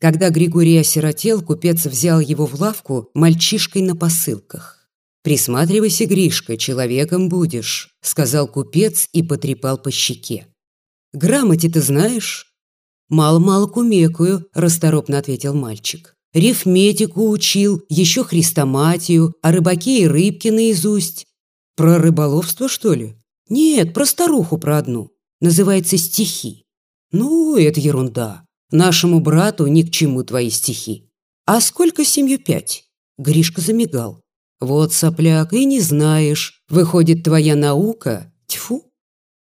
Когда Григорий осиротел, купец взял его в лавку мальчишкой на посылках. «Присматривайся, Гришка, человеком будешь», — сказал купец и потрепал по щеке. «Грамоте ты знаешь?» «Мало-мало кумекую», — расторопно ответил мальчик. «Рифметику учил, еще хрестоматию, а рыбаки и рыбки наизусть». «Про рыболовство, что ли?» «Нет, про старуху про одну. Называется «Стихи». «Ну, это ерунда. Нашему брату ни к чему твои стихи. А сколько семью пять?» Гришка замигал. «Вот, сопляк, и не знаешь. Выходит, твоя наука